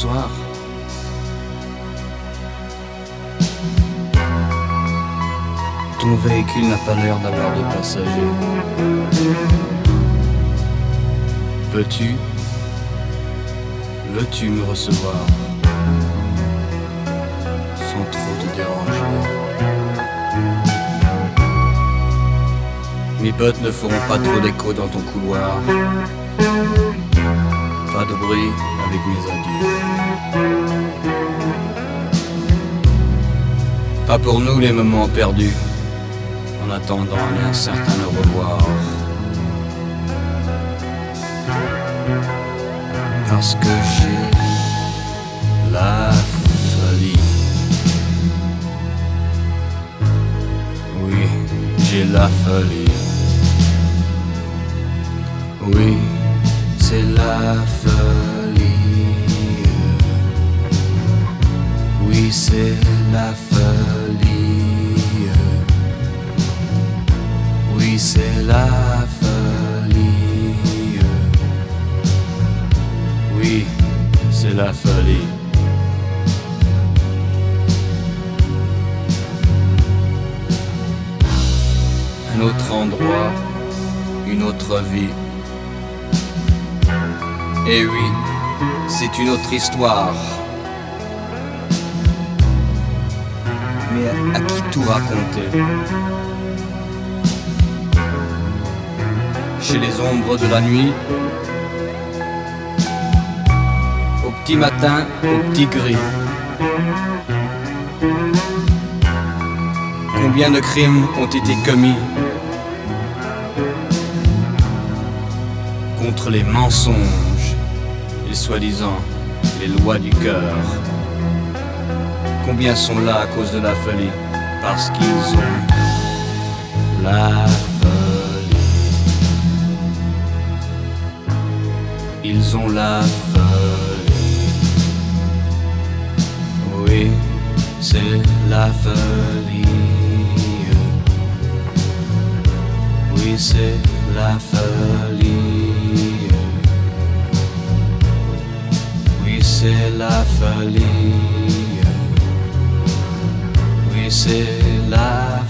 Ton véhicule n'a pas l'air d'avoir de passagers. Veux-tu, veux-tu me recevoir sans trop te déranger? Mes bottes ne feront pas trop d'écho dans ton couloir. Pas de bruit avec mes adieux. Pas pour nous les moments perdus, en attendant un certain revoir. Parce que j'ai la folie. Oui, j'ai la folie. Oui, c'est la folie. Oui, c'est la folie. Oui, c'est la folie. Oui, c'est la folie. Un autre endroit, une autre vie. Et oui, c'est une autre histoire. Mais à qui tout raconter? Chez les ombres de la nuit? Au petit matin, au petit gris. Combien de crimes ont été commis? Contre les mensonges et soi-disant les lois du cœur Combien sont là à cause de la folie? Parce qu'ils ont la folie. Ils ont la folie. Oui, c'est la folie. Oui, c'est la folie. C'est la folie. Oui, c'est la